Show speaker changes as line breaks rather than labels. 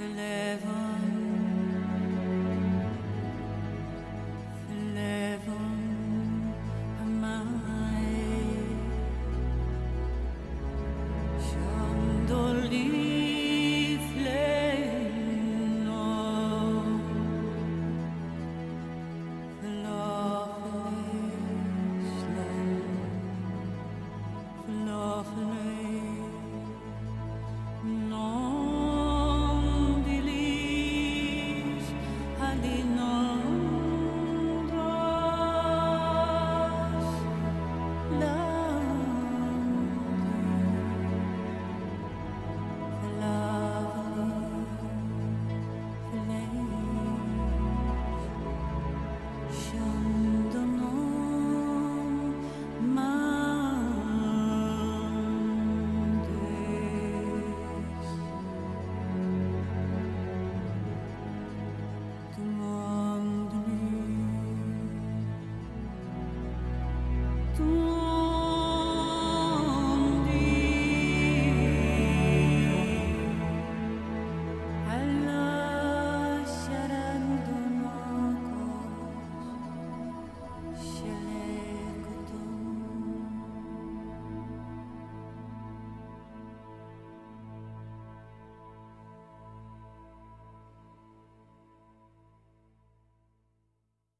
clever.